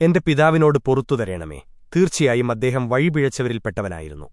എന്റെ പിതാവിനോട് പൊറത്തു തരേണമേ തീർച്ചയായും അദ്ദേഹം വഴിപിഴച്ചവരിൽപ്പെട്ടവനായിരുന്നു.